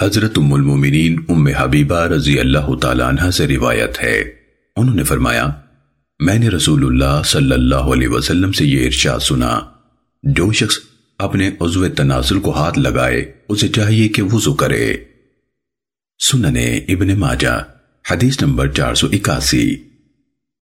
حضرت ام المومنین ام حبیبہ رضی اللہ تعالیٰ عنہ سے روایت ہے۔ انہوں نے فرمایا، میں نے رسول اللہ صلی اللہ علیہ وسلم سے یہ ارشاد سنا۔ جو شخص اپنے عضو تناسل کو ہاتھ لگائے، اسے چاہیے کہ وضو کرے۔ سننے ابن ماجہ، حدیث نمبر چار سو اکاسی۔